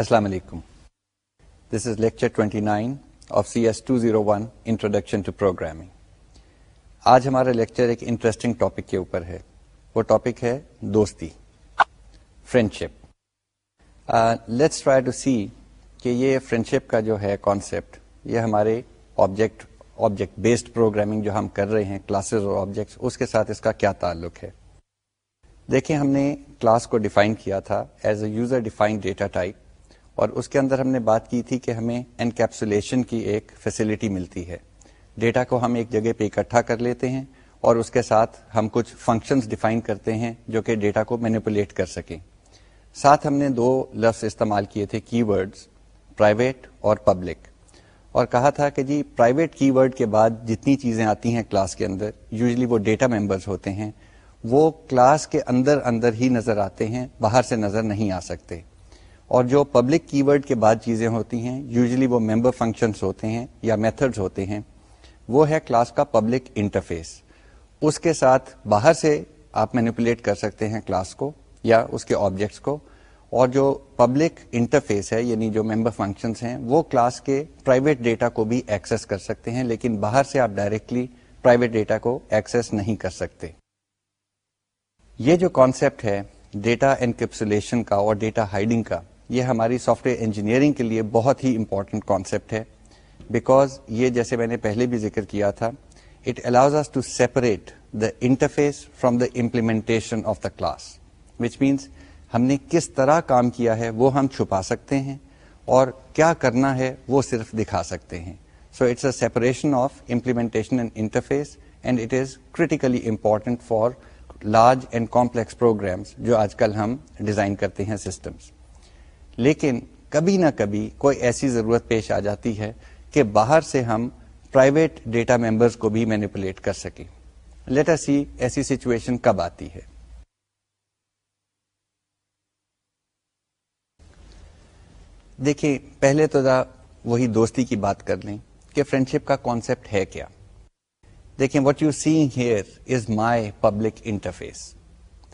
السلام علیکم this is lecture 29 nine of C S two zero one introduction to programming آج ہمارا لیکچر ایک انٹرسٹنگ ٹاپک کے اوپر ہے وہ ٹاپک ہے دوستی friendship let's try to see کہ یہ فرینڈشپ کا جو ہے کانسیپٹ یہ ہمارے آبجیکٹ آبجیکٹ بیسڈ پروگرامنگ جو ہم کر رہے ہیں کلاسز اور آبجیکٹس اس کے ساتھ اس کا کیا تعلق ہے دیکھیں ہم نے کلاس کو ڈیفائن کیا تھا as a user defined data type اور اس کے اندر ہم نے بات کی تھی کہ ہمیں انکیپسولیشن کی ایک فیسلٹی ملتی ہے ڈیٹا کو ہم ایک جگہ پہ اکٹھا کر لیتے ہیں اور اس کے ساتھ ہم کچھ فنکشنز ڈیفائن کرتے ہیں جو کہ ڈیٹا کو مینیپولیٹ کر سکیں ساتھ ہم نے دو لفظ استعمال کیے تھے کی ورڈز پرائیویٹ اور پبلک اور کہا تھا کہ جی پرائیویٹ کی ورڈ کے بعد جتنی چیزیں آتی ہیں کلاس کے اندر یوزلی وہ ڈیٹا ممبرز ہوتے ہیں وہ کلاس کے اندر اندر ہی نظر آتے ہیں باہر سے نظر نہیں آ سکتے اور جو پبلک کی ورڈ کے بعد چیزیں ہوتی ہیں یوزلی وہ ممبر فنکشنس ہوتے ہیں یا میتھڈز ہوتے ہیں وہ ہے کلاس کا پبلک انٹرفیس اس کے ساتھ باہر سے آپ مینپولیٹ کر سکتے ہیں کلاس کو یا اس کے آبجیکٹس کو اور جو پبلک انٹرفیس ہے یعنی جو ممبر فنکشنس ہیں وہ کلاس کے پرائیویٹ ڈیٹا کو بھی ایکسیس کر سکتے ہیں لیکن باہر سے آپ ڈائریکٹلی پرائیویٹ ڈیٹا کو ایکسیس نہیں کر سکتے یہ جو کانسیپٹ ہے ڈیٹا انکپسولیشن کا اور ڈیٹا ہائڈنگ کا یہ ہماری سافٹ ویئر انجینئرنگ کے لیے بہت ہی امپورٹنٹ کانسیپٹ ہے بیکاز یہ جیسے میں نے پہلے بھی ذکر کیا تھا it allows to separate the interface from the implementation of the class which means ہم نے کس طرح کام کیا ہے وہ ہم چھپا سکتے ہیں اور کیا کرنا ہے وہ صرف دکھا سکتے ہیں so it's a separation of implementation and interface and it is critically important for large and complex programs جو آج کل ہم ڈیزائن کرتے ہیں سسٹمس لیکن کبھی نہ کبھی کوئی ایسی ضرورت پیش آ جاتی ہے کہ باہر سے ہم پرائیویٹ ڈیٹا ممبرس کو بھی مینیپولیٹ کر سکیں لیٹر سی ایسی سچویشن کب آتی ہے دیکھیں پہلے تو ذرا وہی دوستی کی بات کر لیں کہ فرینڈشپ کا کانسیپٹ ہے کیا دیکھیں what you hear is my public interface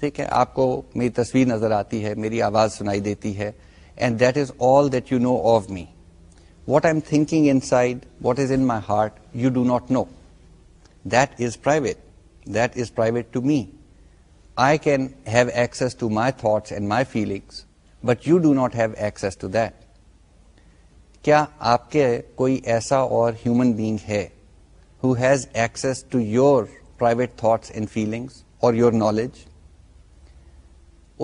ٹھیک ہے آپ کو میری تصویر نظر آتی ہے میری آواز سنائی دیتی ہے and that is all that you know of me what am thinking inside what is in my heart you do not know that is private that is private to me I can have access to my thoughts and my feelings but you do not have access to that کیا آپ کے کوئی ایسا اور human being ہے who has access to your private thoughts and feelings اور your knowledge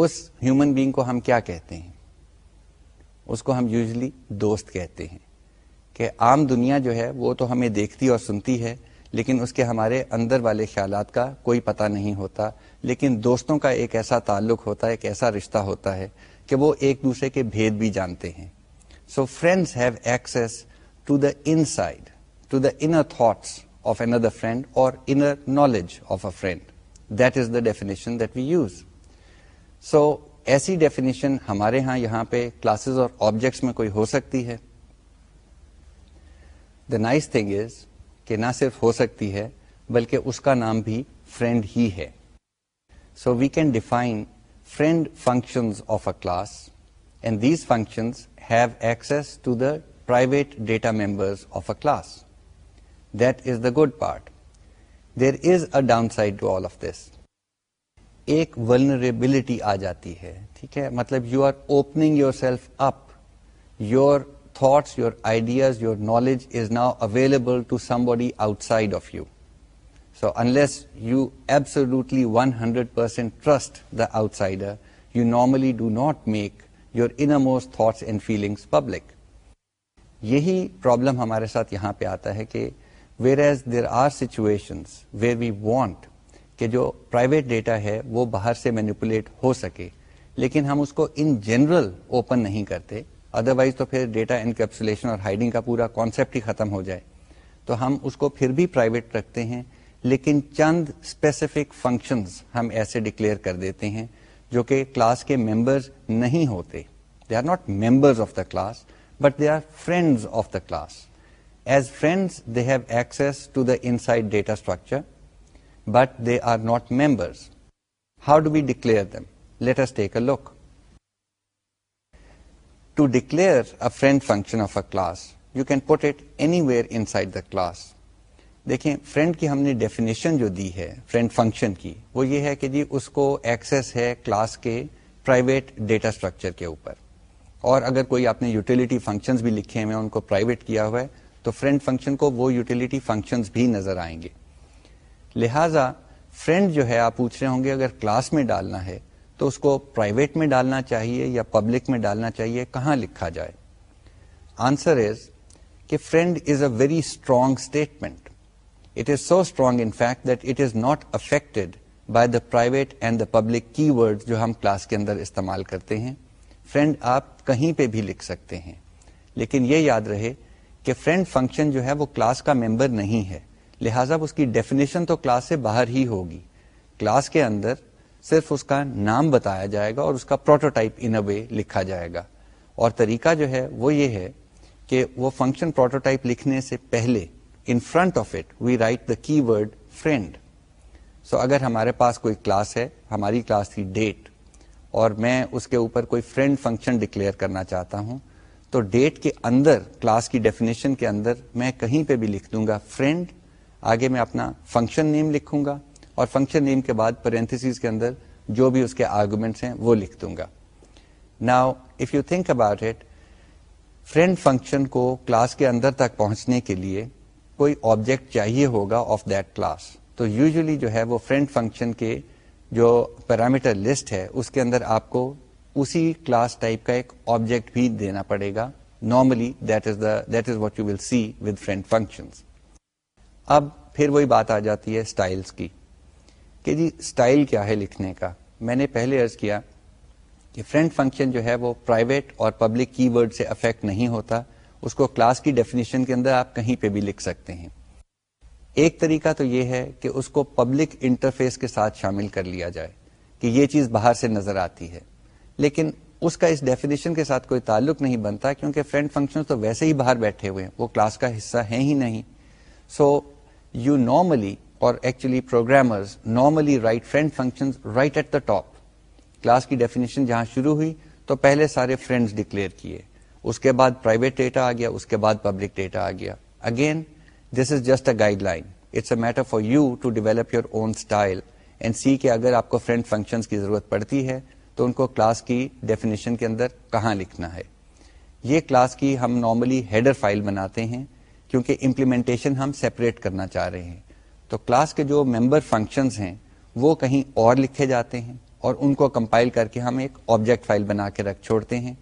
as human being کو ہم کیا کہتے ہیں اس کو ہم یوزلی دوست کہتے ہیں کہ عام دنیا جو ہے وہ تو ہمیں دیکھتی اور سنتی ہے لیکن اس کے ہمارے اندر والے خیالات کا کوئی پتہ نہیں ہوتا لیکن دوستوں کا ایک ایسا تعلق ہوتا ہے ایک ایسا رشتہ ہوتا ہے کہ وہ ایک دوسرے کے بھید بھی جانتے ہیں so friends have to the inside to the inner thoughts of other friend اور inner knowledge of a friend that is the definition that we use so ایسی ڈیفینیشن ہمارے ہاں یہاں پہ کلاسز اور آبجیکٹس میں کوئی ہو سکتی ہے دا نائس تھنگ از کہ نہ صرف ہو سکتی ہے بلکہ اس کا نام بھی فرینڈ ہی ہے so we can define friend functions of a class and these functions have access to the private data members of a class that is the good part there is a downside to all of this ایک vulnerability آ جاتی ہے ٹھیک ہے مطلب you are opening yourself up your thoughts your ideas your knowledge is now available to somebody outside of you so unless you absolutely one hundred percent trust the outsider you normally do not make your innermost thoughts and feelings public یہی problem ہمارے ساتھ یہاں پہ آتا ہے کہ whereas there are situation where we want کہ جو پرائیویٹ ڈیٹا ہے وہ باہر سے مینپولیٹ ہو سکے لیکن ہم اس کو ان جنرل اوپن نہیں کرتے ادروائز تو پھر ڈیٹا انکیپسولیشن اور ہائڈنگ کا پورا کانسیپٹ ہی ختم ہو جائے تو ہم اس کو پھر بھی پرائیویٹ رکھتے ہیں لیکن چند اسپیسیفک فنکشنز ہم ایسے ڈکلیئر کر دیتے ہیں جو کہ کلاس کے ممبرز نہیں ہوتے they are not members of the class but they are friends of the class as friends they have access to the inside data structure but they are not members how do we declare them Let take a a to declare friend function of function class you can put can anywhere inside the class دیکھیں friend کی ہم نے definition جو دی ہے friend function کی وہ یہ ہے کہ جی اس کو ایکسس ہے کلاس کے پرائیویٹ ڈیٹا اسٹرکچر کے اوپر اور اگر کوئی آپ نے یوٹیلیٹی فنکشنز بھی لکھے میں ان کو پرائیویٹ کیا ہوا ہے تو فرینڈ فنکشن کو وہ یوٹیلیٹی فنکشنز بھی نظر آئیں گے لہذا فرینڈ جو ہے آپ پوچھ رہے ہوں گے اگر کلاس میں ڈالنا ہے تو اس کو پرائیویٹ میں ڈالنا چاہیے یا پبلک میں ڈالنا چاہیے کہاں لکھا جائے آنسر از از کہ friend a very strong statement it is so strong in fact that it is not affected by the private and the public keyword جو ہم کلاس کے اندر استعمال کرتے ہیں فرینڈ آپ کہیں پہ بھی لکھ سکتے ہیں لیکن یہ یاد رہے کہ فرینڈ فنکشن جو ہے وہ کلاس کا ممبر نہیں ہے لہٰذا اس کی ڈیفینیشن تو کلاس سے باہر ہی ہوگی کلاس کے اندر صرف اس کا نام بتایا جائے گا اور اس کا پروٹوٹائپ ان وے لکھا جائے گا اور طریقہ جو ہے وہ یہ ہے کہ وہ فنکشن پروٹوٹائپ لکھنے سے پہلے in front of it we write the keyword friend سو اگر ہمارے پاس کوئی کلاس ہے ہماری کلاس تھی ڈیٹ اور میں اس کے اوپر کوئی فرینڈ فنکشن ڈکلیئر کرنا چاہتا ہوں تو ڈیٹ کے اندر کلاس کی ڈیفینیشن کے اندر میں کہیں پہ بھی لکھ دوں گا فرینڈ آگے میں اپنا فنکشن نیم لکھوں گا اور فنکشن نیم کے بعد پیرنتھس کے اندر جو بھی اس کے آرگومنٹس ہیں وہ لکھ دوں گا now if you think about it friend function کو کلاس کے اندر تک پہنچنے کے لیے کوئی آبجیکٹ چاہیے ہوگا آف دیٹ کلاس تو یوزلی جو ہے وہ فرینڈ فنکشن کے جو پیرامیٹر لسٹ ہے اس کے اندر آپ کو اسی کلاس ٹائپ کا ایک آبجیکٹ بھی دینا پڑے گا normally that that is is the what you will see with friend functions اب پھر وہی بات آ جاتی ہے سٹائلز کی کہ جی اسٹائل کیا ہے لکھنے کا میں نے پہلے ارض کیا کہ فرینڈ فنکشن جو ہے وہ پرائیویٹ اور پبلک کی ورڈ سے افیکٹ نہیں ہوتا اس کو کلاس کی ڈیفینیشن کے اندر آپ کہیں پہ بھی لکھ سکتے ہیں ایک طریقہ تو یہ ہے کہ اس کو پبلک انٹرفیس کے ساتھ شامل کر لیا جائے کہ یہ چیز باہر سے نظر آتی ہے لیکن اس کا اس ڈیفینیشن کے ساتھ کوئی تعلق نہیں بنتا کیونکہ فرینڈ فنکشن تو ویسے ہی باہر بیٹھے ہوئے ہیں وہ کلاس کا حصہ ہیں ہی نہیں سو so, یو نارملی اور actually programmer normally write friend function right at the top class کی ڈیفینیشن جہاں شروع ہوئی تو پہلے سارے فرینڈ ڈکلیئر کیے اس کے بعد پرائیویٹ ڈیٹا آ گیا اس کے بعد پبلک ڈیٹا آ گیا again this is just a guideline it's a matter for you to develop your own style and see کہ اگر آپ کو فرینڈ فنکشن کی ضرورت پڑتی ہے تو ان کو کلاس کی ڈیفینیشن کے اندر کہاں لکھنا ہے یہ کلاس کی ہم نارملی ہیڈر فائل بناتے ہیں کیونکہ امپلیمنٹیشن ہم سیپریٹ کرنا چاہ رہے ہیں تو کلاس کے جو ممبر فنکشنز ہیں وہ کہیں اور لکھے جاتے ہیں اور ان کو کمپائل کر کے ہم ایک آبجیکٹ فائل بنا کے رکھ چھوڑتے ہیں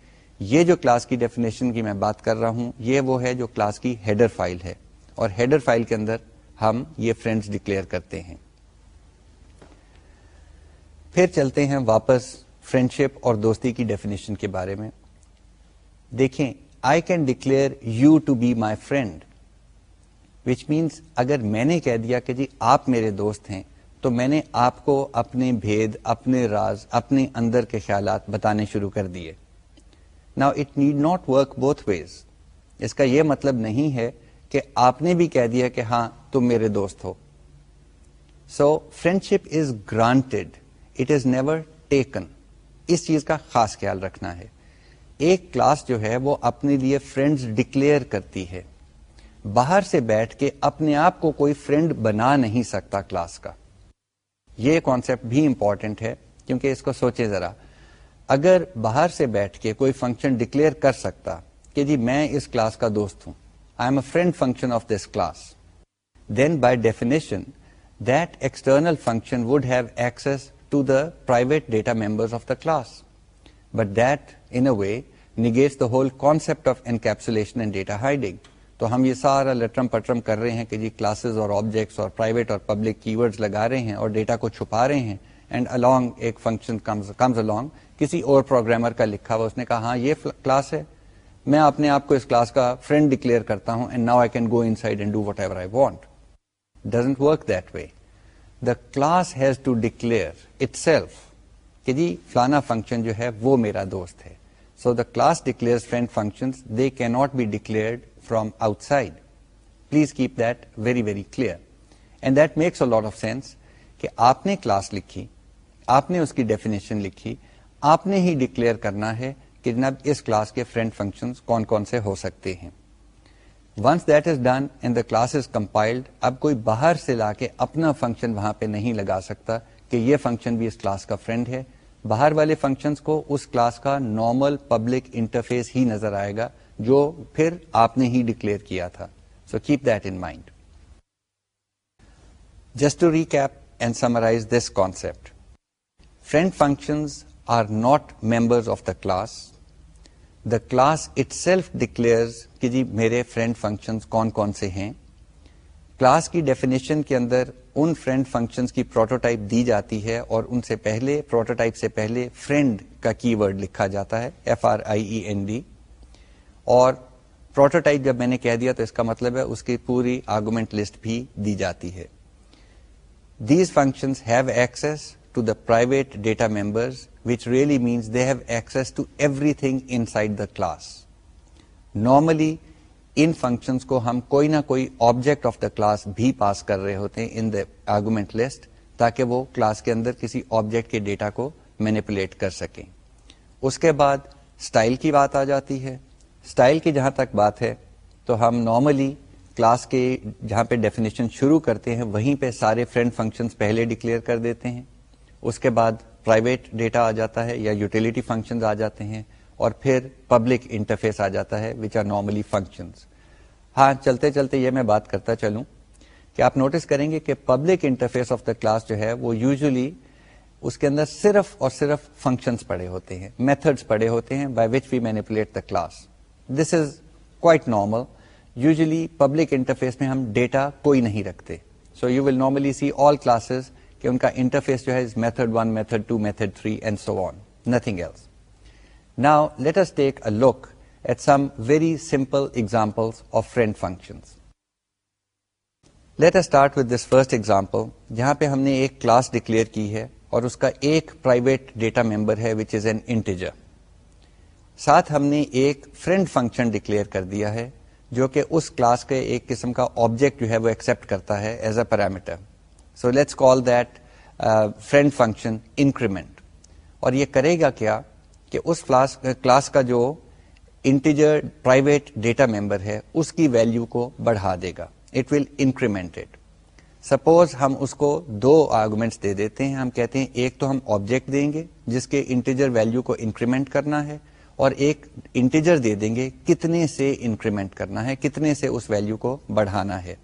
یہ جو کلاس کی ڈیفینیشن کی میں بات کر رہا ہوں یہ وہ ہے جو کلاس کی ہیڈر فائل ہے اور ہیڈر فائل کے اندر ہم یہ فرینڈز ڈکلیئر کرتے ہیں پھر چلتے ہیں واپس فرینڈشپ اور دوستی کی ڈیفینیشن کے بارے میں دیکھیں I can declare you to be my friend which means اگر میں نے کہہ دیا کہ جی آپ میرے دوست ہیں تو میں نے آپ کو اپنے بھید اپنے راز اپنے اندر کے خیالات بتانے شروع کر دیے نا it need not work both ways اس کا یہ مطلب نہیں ہے کہ آپ نے بھی کہہ دیا کہ ہاں تم میرے دوست ہو so friendship is granted it is never taken اس چیز کا خاص خیال رکھنا ہے ایک کلاس جو ہے وہ اپنے لیے فرینڈز ڈکلیئر کرتی ہے باہر سے بیٹھ کے اپنے آپ کو کوئی فرینڈ بنا نہیں سکتا کلاس کا یہ کانسیپٹ بھی امپورٹنٹ ہے کیونکہ اس کو سوچے ذرا اگر باہر سے بیٹھ کے کوئی فنکشن ڈکلیئر کر سکتا کہ جی میں اس کلاس کا دوست ہوں I am a friend function of this class then by definition that external function would have access to the private data member of the class but that in a way negates the whole concept of encapsulation and data hiding تو ہم یہ سارا لٹرم پٹرم کر رہے ہیں کہ جی classes اور آبجیکٹس اور پرائیویٹ اور پبلک کی ورڈ لگا رہے ہیں اور ڈیٹا کو چھپا رہے ہیں اینڈ الانگ الانگ ایک فنکشن کمز کسی اور پروگرامر کا لکھا ہوا اس نے کہا ہاں یہ کلاس ہے میں اپنے آپ کو اس کلاس کا فرینڈ ڈکلیئر کرتا ہوں and now I can go inside and do whatever I want doesn't work that way the class has to declare itself کہ جی فلانا فنکشن جو ہے وہ میرا دوست ہے so the class declare friend function they can not be declared from outside. Please keep that very very clear. And that makes a lot of sense. کہ آپ نے کلاس لکھی آپ نے اس کی ڈیفینیشن لکھی آپ نے ہی ڈکلیئر کرنا ہے کہ جناب اس کلاس کے فرینڈ فنکشن کون کون سے ہو سکتے ہیں once that is done and the class is compiled اب کوئی باہر سے لا کے اپنا فنکشن وہاں پہ نہیں لگا سکتا کہ یہ فنکشن بھی اس کلاس کا فرینڈ ہے باہر والے فنکشنس کو اس کلاس کا نارمل پبلک انٹرفیس ہی نظر آئے گا جو پھر آپ نے ہی ڈکلیئر کیا تھا so keep that in mind just to recap and summarize this concept friend functions are not member of the class the class itself declares کہ جی میرے فرینڈ فنکشن کون کون سے ہیں کلاس کی ڈیفینیشن کے اندر ان فرینڈ فنکشن کی پروٹوٹائپ دی جاتی ہے اور ان سے پہلے پروٹوٹائپ سے پہلے فرینڈ کا کی ورڈ لکھا جاتا ہے F R I E N D اور پروٹوٹائپ جب میں نے کہہ دیا تو اس کا مطلب ہے اس کی پوری آرگومنٹ لسٹ بھی دی جاتی ہے these have have to to the the private data which really means they everything inside class normally in function کو ہم کوئی نہ کوئی آبجیکٹ آف دا کلاس بھی پاس کر رہے ہوتے ہیں ان دا آرگومنٹ لسٹ تاکہ وہ کلاس کے اندر کسی آبجیکٹ کے ڈیٹا کو مینیپولیٹ کر سکیں اس کے بعد اسٹائل کی بات آ جاتی ہے اسٹائل کی جہاں تک بات ہے تو ہم نارملی کلاس کے جہاں پہ ڈیفینیشن شروع کرتے ہیں وہیں پہ سارے فرینڈ فنکشن پہلے ڈکلیئر کر دیتے ہیں اس کے بعد پرائیویٹ ڈیٹا آ جاتا ہے یا یوٹیلیٹی فنکشن آ جاتے ہیں اور پھر پبلک انٹرفیس آ جاتا ہے وچ آر نارملی فنکشنز ہاں چلتے چلتے یہ میں بات کرتا چلوں کہ آپ نوٹس کریں گے کہ public interface of the class جو ہے وہ یوزلی اس کے اندر صرف اور صرف فنکشنز پڑے ہوتے ہیں میتھڈس پڑے ہوتے ہیں by which we manipulate the class this is quite normal usually public interface میں ہم ڈیٹا کوئی نہیں رکھتے so you will normally see all classes کہ ان کا انٹرفیس جو ہے method method method one two three and so on nothing else now let's take a look at some very simple example of friend functions let start with this first example جہاں پہ ہم نے ایک class declare کی ہے اور اس کا ایک پرائیویٹ ڈیٹا ممبر ہے وچ از این انٹیجر ساتھ ہم نے ایک فرینڈ فنکشن ڈکلیئر کر دیا ہے جو کہ اس کلاس کے ایک قسم کا آبجیکٹ جو ہے وہ ایکسپٹ کرتا ہے as a parameter so let's call that friend function increment اور یہ کرے گا کیا کہ اس کلاس کا جو انٹیجر پرائیویٹ ڈیٹا ممبر ہے اس کی ویلو کو بڑھا دے گا اٹ ول انکریمنٹ سپوز ہم اس کو دو آرگومینٹس دے دیتے ہیں ہم کہتے ہیں ایک تو ہم آبجیکٹ دیں گے جس کے انٹیجر ویلو کو انکریمنٹ کرنا ہے اور ایک انٹیجر دے دیں گے کتنے سے انکریمنٹ کرنا ہے کتنے سے اس ویلو کو بڑھانا ہے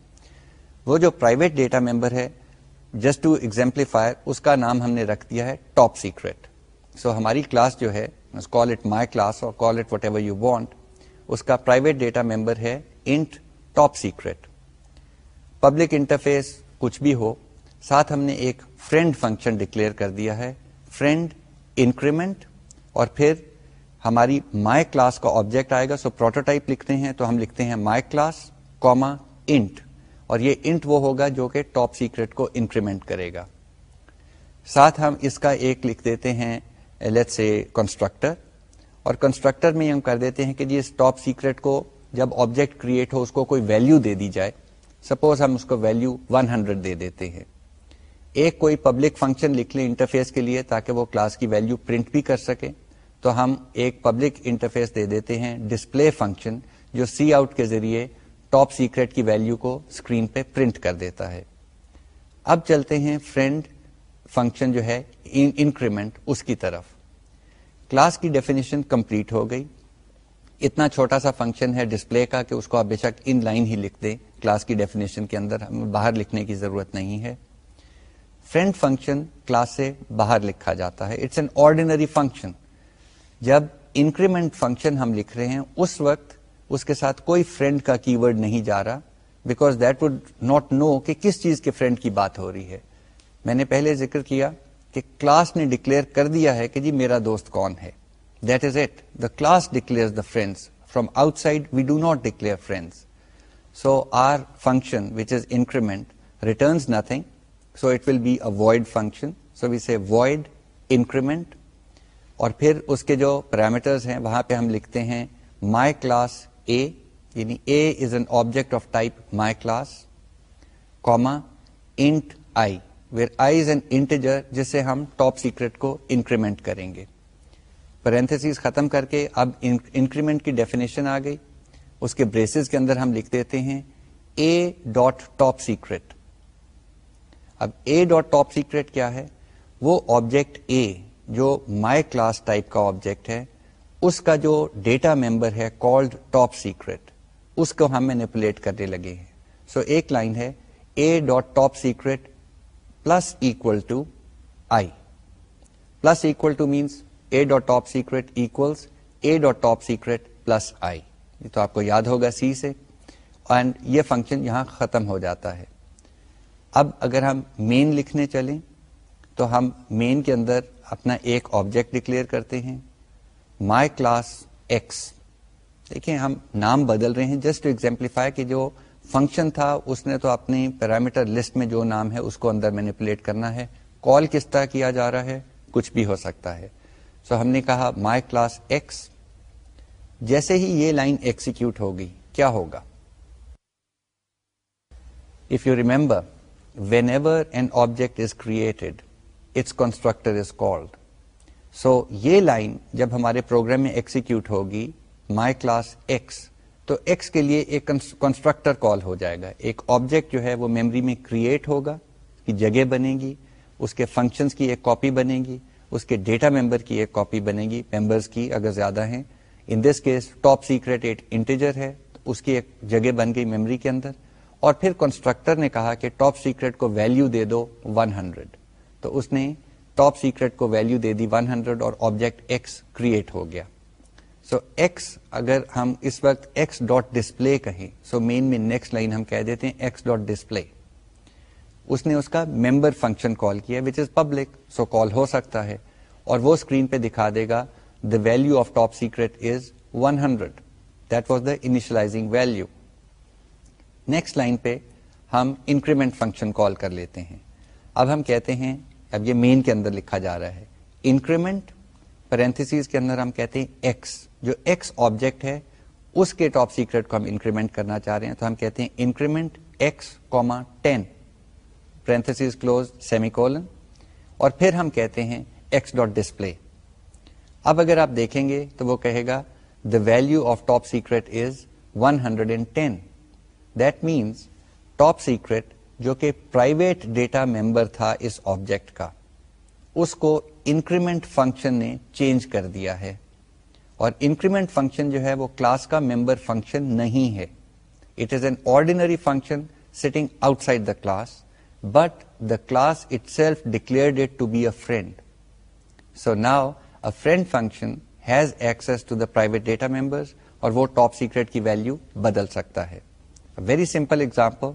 وہ جو پرائیویٹ ڈیٹا ممبر ہے جسٹ ٹو ایگزامپلیفائر اس کا نام ہم نے رکھ دیا ہے ٹاپ سیکرٹ سو ہماری کلاس جو ہے call call it it my class اور وٹ ایور یو وانٹ اس کا پرائیویٹ ڈیٹا ممبر ہے int top secret public interface کچھ بھی ہو ساتھ ہم نے ایک فرینڈ فنکشن ڈکلیئر کر دیا ہے فرینڈ انکریمنٹ اور پھر ہماری مائی کلاس کا آبجیکٹ آئے گا سو پروٹوٹائپ لکھتے ہیں تو ہم لکھتے ہیں مائی کلاس کوما انٹ اور یہ انٹ وہ ہوگا جو کہ ٹاپ سیکرٹ کو انکریمنٹ کرے گا ساتھ ہم اس کا ایک لکھ دیتے ہیں لیٹ سے کنسٹرکٹر اور کنسٹرکٹر میں ہم کر دیتے ہیں کہ جی اس ٹاپ سیکرٹ کو جب آبجیکٹ کریٹ ہو اس کو کوئی ویلو دے دی جائے سپوز ہم اس کو ویلو 100 دے دیتے ہیں ایک کوئی پبلک فنکشن لکھ لیں انٹرفیس کے لیے تاکہ وہ کلاس کی ویلو پرنٹ بھی کر سکے تو ہم ایک پبلک انٹرفیس دے دیتے ہیں ڈسپلے فنکشن جو سی آؤٹ کے ذریعے ٹاپ سیکرٹ کی ویلیو کو اسکرین پہ پرنٹ کر دیتا ہے اب چلتے ہیں فرینڈ فنکشن جو ہے انکریمنٹ اس کی طرف کلاس کی ڈیفینیشن کمپلیٹ ہو گئی اتنا چھوٹا سا فنکشن ہے ڈسپلے کا کہ اس کو آپ بے شک ان لائن ہی لکھ دیں کلاس کی ڈیفینیشن کے اندر ہمیں باہر لکھنے کی ضرورت نہیں ہے فرینڈ فنکشن کلاس سے باہر لکھا جاتا ہے اٹس این آرڈینری فنکشن جب انکریمنٹ فنکشن ہم لکھ رہے ہیں اس وقت اس کے ساتھ کوئی فرینڈ کا کی ورڈ نہیں جا رہا because that would not know کہ کس چیز کے فرینڈ کی بات ہو رہی ہے میں نے پہلے ذکر کیا کہ کلاس نے ڈکلیئر کر دیا ہے کہ جی میرا دوست کون ہے that is it the class declare the friends from outside we do not declare friends so our function which is increment returns nothing so it will be a void function so we say void increment اور پھر اس کے جو parameters ہیں وہاں پہ ہم لکھتے ہیں مائی کلاس اے یعنی a is an object of type my class comma int i where جسے ہم ٹاپ سیکرٹ کو انکریمنٹ کریں گے پیرنتھسیز ختم کر کے اب انکریمنٹ کی ڈیفینیشن آ گئی اس کے بریسز کے اندر ہم لکھ دیتے ہیں اے ڈاٹ ٹاپ سیکرٹ اب اے ڈاٹ ٹاپ سیکرٹ کیا ہے وہ آبجیکٹ اے جو مائی کلاس ٹائپ کا آبجیکٹ ہے اس کا جو ڈیٹا ممبر ہے کالڈ ٹاپ سیکرٹ اس کو ہم مینیپولیٹ کرنے لگے ہیں سو so ایک لائن ہے a dot top secret plus plus to to i minus a dot top secret a dot top secret plus i یہ تو آپ کو یاد ہوگا سی سے اینڈ یہ فنکشن یہاں ختم ہو جاتا ہے اب اگر ہم مین لکھنے چلیں تو ہم مین کے اندر اپنا ایک آبجیکٹ ڈکلیئر کرتے ہیں مائی کلاس ایکس دیکھیں ہم نام بدل رہے ہیں جسٹ ٹو ایگزامپلیفائی کہ جو فنکشن تھا اس نے تو اپنی پیرامیٹر لسٹ میں جو نام ہے اس کو اندر مینیپولیٹ کرنا ہے کال کس طرح کیا جا رہا ہے کچھ بھی ہو سکتا ہے سو so, ہم نے کہا مائی کلاس ایکس جیسے ہی یہ لائن ایکسیکیوٹ ہوگی کیا ہوگا if you remember whenever an object is created its constructor is called so یہ لائن جب ہمارے پروگرام میں ایکسیکیوٹ ہوگی مائی کلاس ایکس تو ایکس کے لیے ایک کنسٹرکٹر کال ہو جائے گا ایک آبجیکٹ جو ہے وہ میمری میں کریٹ ہوگا جگہ بنے گی اس کے فنکشنس کی ایک کاپی بنے گی اس کے ڈیٹا ممبر کی ایک کاپی بنے گی ممبرس کی اگر زیادہ ہیں in this case top secret at integer ہے اس کی ایک جگہ بن گئی میموری کے اندر اور پھر کنسٹرکٹر نے کہا کہ ٹاپ سیکرٹ کو ویلو دے دو 100 ہنڈریڈ تو اس نے ٹاپ سیکرٹ کو ویلو دے دی 100 اور آبجیکٹ ایکس کریٹ ہو گیا سو so, ایکس اگر ہم اس وقت ایکس ڈاٹ ڈسپلے کہیں سو مین میں نیکسٹ لائن ہم کہہ دیتے ہیں ایکس ڈاٹ ڈسپلے اس نے اس کا ممبر فنکشن کال کیا which is public so call ہو سکتا ہے اور وہ اسکرین پہ دکھا دے گا the value of top secret is one hundred that was the initialising value next line پہ ہم انکریمنٹ فنکشن کال کر لیتے ہیں اب ہم کہتے ہیں اب یہ مین کے اندر لکھا جا رہا ہے انکریمنٹ کے اندر ہم کہتے ہیں ایکس جو ایکس آبجیکٹ ہے اس کے ٹاپ سیکرٹ کو ہم انکریمنٹ کرنا چاہ رہے ہیں تو ہم کہتے ہیں increment x comma ten close semicolon اور پھر ہم کہتے ہیں ایکس ڈاٹ ڈسپلے اب اگر آپ دیکھیں گے تو وہ کہے گا the value of top secret is one hundred and ten that means top secret جو کہ پرائیویٹ ڈیٹا ممبر تھا اس آبجیکٹ کا اس کو انکریمنٹ فنکشن نے چینج کر دیا ہے اور انکریمنٹ فنکشن جو ہے وہ کلاس کا ممبر فنکشن نہیں ہے it is an ordinary function outside the class but the class itself declared to be a friend so now a friend function has access to the private data member اور وہ top secret کی value بدل سکتا ہے very simple example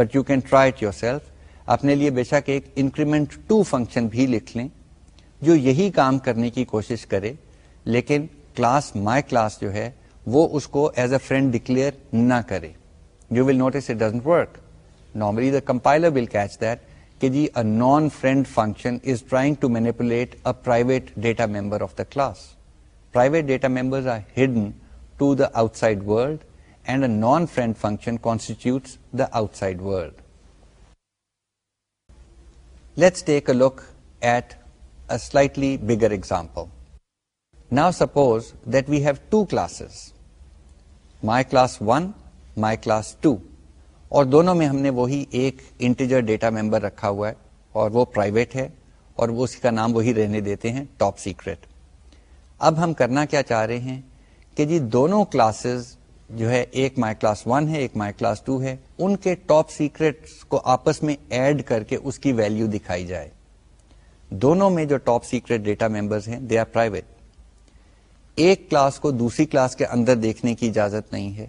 but you can try it yourself اپنے لیے بے شک ایک انکریمنٹ ٹو فنکشن بھی لکھ لیں جو یہی کام کرنے کی کوشش کرے لیکن کلاس کلاس مائی جو ہے وہ اس کو ایز اے فرینڈ ڈکلیئر نہ کرے you will notice it doesn't work normally the compiler will catch that کہ جی a non friend function is trying to manipulate a private data member of the class private data are hidden to the outside world non friend function constitute the outside world let's take a look at اچھا با suppose that we have two classes my class one my class two اور دونوں میں ہم نے وہی ایک integer data member رکھا ہوا ہے اور وہ پرائیویٹ ہے اور وہ اس کا نام وہی رہنے دیتے ہیں ٹاپ سیکرٹ اب ہم کرنا کیا چاہ رہے ہیں کہ جی دونوں کلاسز جو ہے ایک مائی کلاس ون ہے ایک مائی کلاس ٹو ہے ان کے ٹاپ سیکرٹس کو آپس میں ایڈ کر کے اس کی ویلیو دکھائی جائے دونوں میں جو ٹاپ سیکرٹ ڈیٹا ممبرس ہیں دے آر پرائیویٹ ایک کلاس کو دوسری کلاس کے اندر دیکھنے کی اجازت نہیں ہے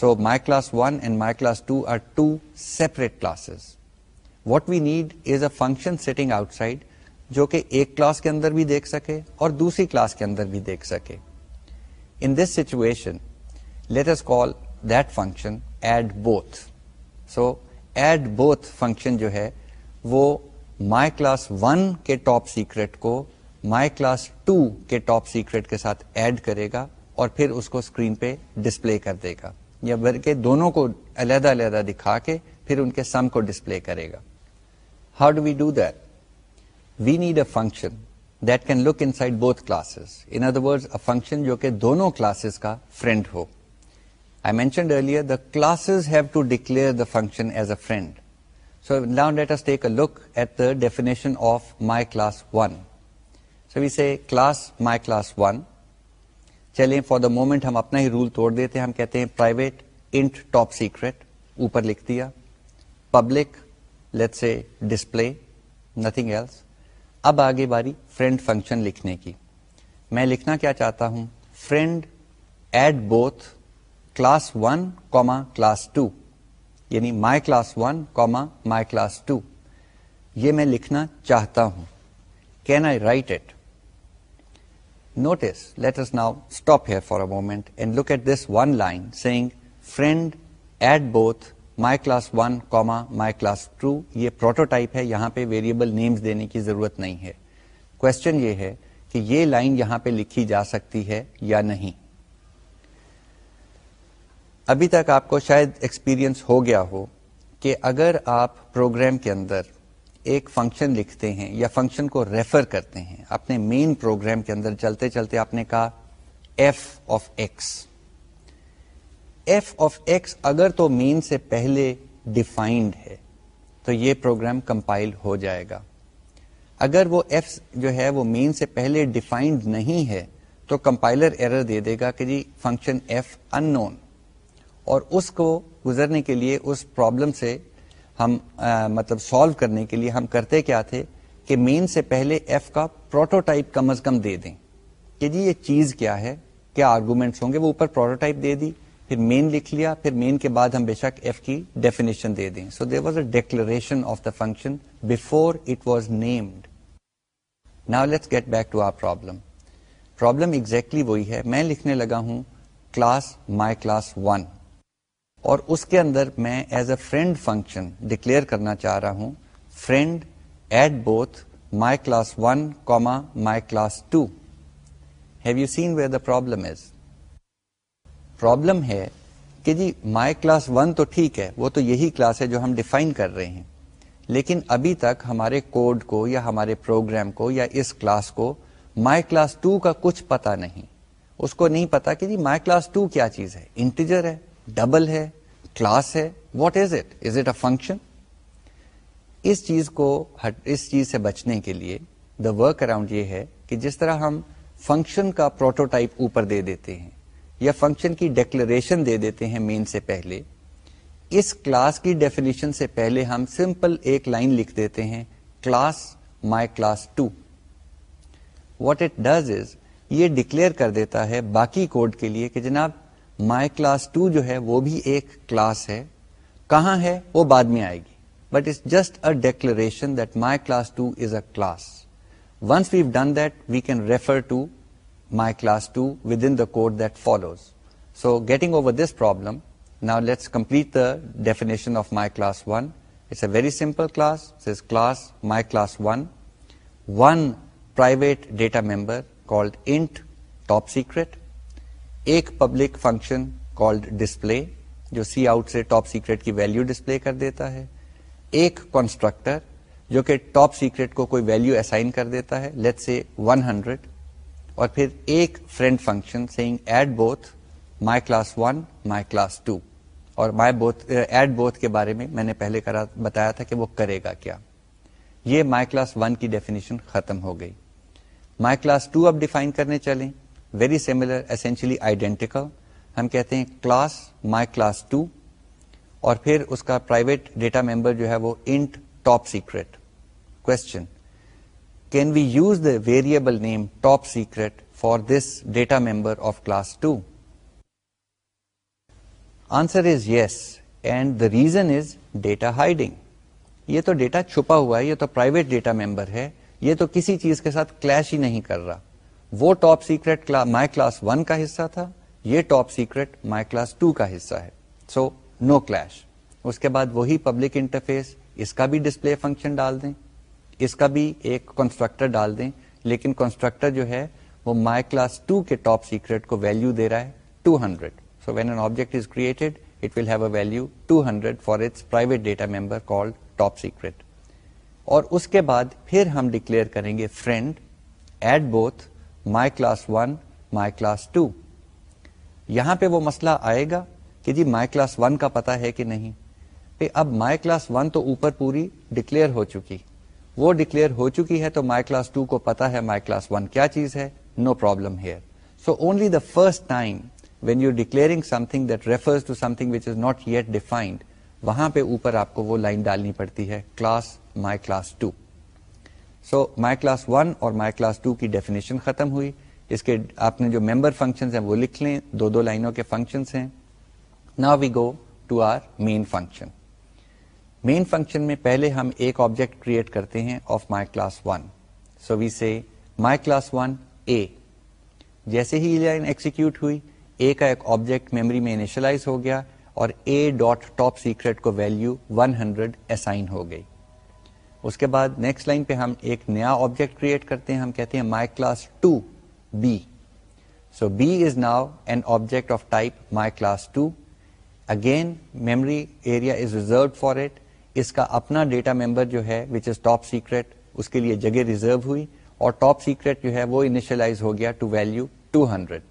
so my class one and my class two are two separate classes what we need is a function sitting outside جو کہ ایک کلاس کے اندر بھی دیکھ سکے اور دوسری کلاس کے اندر بھی دیکھ سکے in this situation let's call that function add both so add both function جو ہے وہ مائی کلاس ون کے ٹاپ سیکرٹ کو مائی کلاس ٹو کے ٹاپ سیکرٹ کے ساتھ ایڈ کرے گا اور پھر اس کو اسکرین پہ ڈسپلے کر دے گا یا بلکہ دونوں کو علیحدہ علیحدہ دکھا کے پھر ان کے سم کو ڈسپلے کرے گا how do we do that we need a function that can look inside both classes in other word a function جو کہ دونوں کلاسز کا friend who mentioned earlier the classes have to declare the function as a friend so نا that is take a look at the definition of my class one so class my class one چلے for the moment ہم اپنا ہی rule توڑ دیتے ہم کہتے ہیں private int top secret اوپر لکھ دیا public let say display nothing else اب آگے بڑھ فرینڈ فنکشن لکھنے کی میں لکھنا کیا چاہتا ہوں friend add both class one comma class two یعنی my class one comma my class two یہ میں لکھنا چاہتا ہوں can I write it notice let us now stop here for a moment and look at this one line saying friend add both my class one comma my class two یہ prototype ہے یہاں پہ variable names دینے کی ضرورت نہیں ہے question یہ ہے کہ یہ لائن یہاں پہ لکھی جا سکتی ہے یا نہیں ابھی تک آپ کو شاید ایکسپیرئنس ہو گیا ہو کہ اگر آپ پروگرام کے اندر ایک فنکشن لکھتے ہیں یا فنکشن کو ریفر کرتے ہیں اپنے مین پروگرام کے اندر چلتے چلتے آپ نے کہا f of x f of x اگر تو مین سے پہلے ڈیفائنڈ ہے تو یہ پروگرام کمپائل ہو جائے گا اگر وہ ایف جو ہے وہ مین سے پہلے ڈیفائنڈ نہیں ہے تو کمپائلر ایرر دے دے گا کہ جی فنکشن ایف ان نون اور اس کو گزرنے کے لیے اس پرابلم سے ہم مطلب سالو کرنے کے لیے ہم کرتے کیا تھے کہ مین سے پہلے ایف کا پروٹوٹائپ کم از کم دے دیں کہ جی یہ چیز کیا ہے کیا آرگومنٹس ہوں گے وہ اوپر پروٹوٹائپ دے دی پھر مین لکھ لیا پھر مین کے بعد ہم بے شک ایف کی ڈیفینیشن دے دیں so there was a declaration of the function before it was named now let's get back to our problem problem exactly وہی ہے میں لکھنے لگا ہوں کلاس مائی کلاس ون اور اس کے اندر میں as a friend function declare کرنا چاہ رہا ہوں friend add both my class one comma my class two have you seen where the problem is problem ہے کہ جی مائی کلاس ون تو ٹھیک ہے وہ تو یہی کلاس ہے جو ہم ڈیفائن کر رہے ہیں لیکن ابھی تک ہمارے کوڈ کو یا ہمارے پروگرام کو یا اس کلاس کو مائی کلاس ٹو کا کچھ پتا نہیں اس کو نہیں پتا کہ جی مائی کلاس ٹو کیا چیز ہے انٹیجر ہے ڈبل ہے کلاس ہے what is it is it a function اس چیز کو اس چیز سے بچنے کے لیے دا ورک اراؤنڈ یہ ہے کہ جس طرح ہم فنکشن کا پروٹوٹائپ اوپر دے دیتے ہیں یا فنکشن کی ڈیکلریشن دے دیتے ہیں مین سے پہلے اس کلاس کی ڈیفینیشن سے پہلے ہم سمپل ایک لائن لکھ دیتے ہیں class my class two what it does is یہ ڈکلیئر کر دیتا ہے باقی کوڈ کے لیے کہ جناب مائی کلاس ٹو جو ہے وہ بھی ایک کلاس ہے کہاں ہے وہ بعد میں آئے گی but it's just a declaration that my class two is a class once we've done that we can refer to my class two within the code that follows so getting over this problem now let's complete the definition of my class one it's a very simple class class my class one one private data member called int top secret ایک public function called display جو C out سے top secret کی value display کر دیتا ہے ایک constructor جو کہ ٹاپ سیکرٹ کو کوئی ویلیو اسائن کر دیتا ہے لیٹ سے 100 اور پھر ایک friend function saying add both my class 1 my class 2 اور مائی بوتھ ایڈ بوتھ کے بارے میں میں نے پہلے کرا بتایا تھا کہ وہ کرے گا کیا یہ مائی کلاس 1 کی ڈیفینیشن ختم ہو گئی مائی کلاس 2 اب ڈیفائن کرنے چلیں ویری سیملر اسینشلی آئیڈینٹیکل ہم کہتے ہیں کلاس مائی کلاس ٹو اور پھر اس کا پرائیویٹ ڈیٹا ممبر جو ہے وہ int top secret question can we use the variable name top secret for this data member of class two answer is yes and the reason is data hiding یہ تو data چھپا ہوا ہے یہ تو پرائیویٹ ڈیٹا ممبر ہے یہ تو کسی چیز کے ساتھ کلیش ہی نہیں کر رہا وہ top secret my class one کا حصہ تھا یہ top secret my class two کا حصہ ہے سو نو کلش اس کے بعد وہی پبلک انٹرفیس اس کا بھی ڈسپلے فنکشن ڈال دیں اس کا بھی ایک کنسٹرکٹر ڈال دیں لیکن کنسٹرکٹر جو ہے وہ مائی کلاس ٹو کے ٹاپ سیکرٹ کو ویلو دے رہا ہے two hundred so when an object is created it will have a value two hundred for its private data member call top secret اور اس کے بعد پھر ہم ڈکلیئر کریں گے friend add both my class one my class two یہاں پہ وہ مسئلہ آئے گا کہ جی مائی کلاس ون کا پتا ہے کہ نہیں اب مائی کلاس ون تو اوپر پوری ڈکلیئر ہو چکی وہ ڈکلیئر ہو چکی ہے تو مائی کلاس ٹو کو پتا ہے مائی کلاس ون کیا چیز ہے no problem here so only the first time when you declaring something that refers to something which is not yet defined وہاں پہ اوپر آپ کو وہ لائن ڈالنی پڑتی ہے class my class two so my class one اور مائی کلاس ٹو کی ڈیفینیشن ختم ہوئی اس کے آپ نے جو ممبر فنکشن ہیں وہ لکھ لیں دو دو لائنوں کے فنکشن ہیں نا we go to our main function main function میں پہلے ہم ایک آبجیکٹ کریٹ کرتے ہیں of my class one so we see my class one a جیسے ہی لائن ایکسیکیوٹ ہوئی اے کا ایک آبجیکٹ میموری میں انیشلائز ہو گیا اور اے ڈاٹ ٹاپ سیکرٹ کو انیشلاور ہنڈریڈ اسائن ہو گئی اس کے بعد نیکسٹ لائن پہ ہم ایک نیا آبجیکٹ کریٹ کرتے ہیں ہم کہتے ہیں my class two b so b is now an object of type my class two again memory area is reserve for it اس کا اپنا ڈیٹا ممبر جو ہے وچ از ٹاپ سیکرٹ اس کے لیے جگہ ریزرو ہوئی اور ٹاپ سیکرٹ جو ہے وہ انیشلائز ہو گیا to value two hundred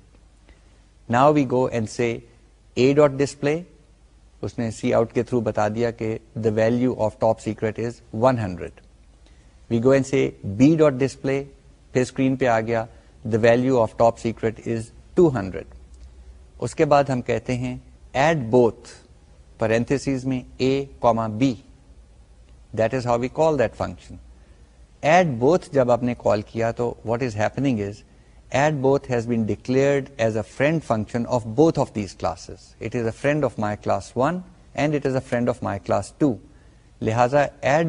now we go and say A dot display اس نے سی آؤٹ کے تھرو بتا دیا کہ the value of top secret is one hundred we go and see b dot display پھر screen پہ آ گیا the value of top secret is two hundred اس کے بعد ہم کہتے ہیں ایڈ بوتھ میں a comma b that is how we call that function add both جب آپ نے کال کیا تو what is happening is add both has been declare add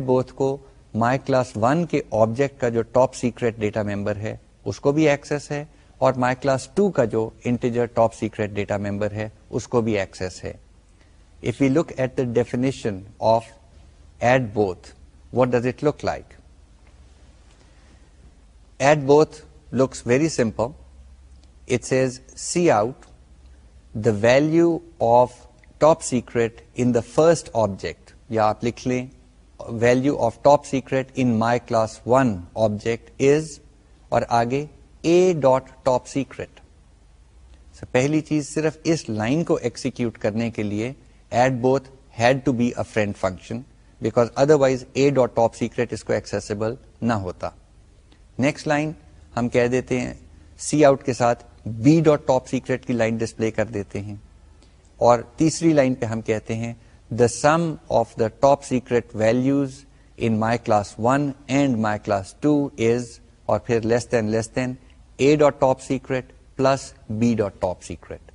both کون کے آبجیکٹ کا جو ٹاپ سیکرٹ ڈیٹا ممبر ہے اس کو بھی ایکس ہے اور مائی کلاس ٹو کا جو integer top secret data member ہے اس کو بھی ایکس ہے definition of add both what does it look like add both looks very simple it's is cout the value of top secret in the first object یا آپ لکھ لیں value of top secret in my class one object is اور آگے a dot top secret پہلی چیز صرف اس لائن کو ایکسیکیوٹ کرنے کے لیے add both had to be a friend function because otherwise a dot top secret اس کو ایکسیسبل نہ ہوتا نیکسٹ لائن ہم کہہ دیتے ہیں سی آؤٹ کے ساتھ بی ڈاٹ ٹاپ سیکرٹ کی لائن ڈسپلے کر دیتے ہیں اور تیسری لائن پہ ہم کہتے ہیں the sum of the top secret values in my class one and my class two is اور پھر less less then then a dot top secret plus b dot top secret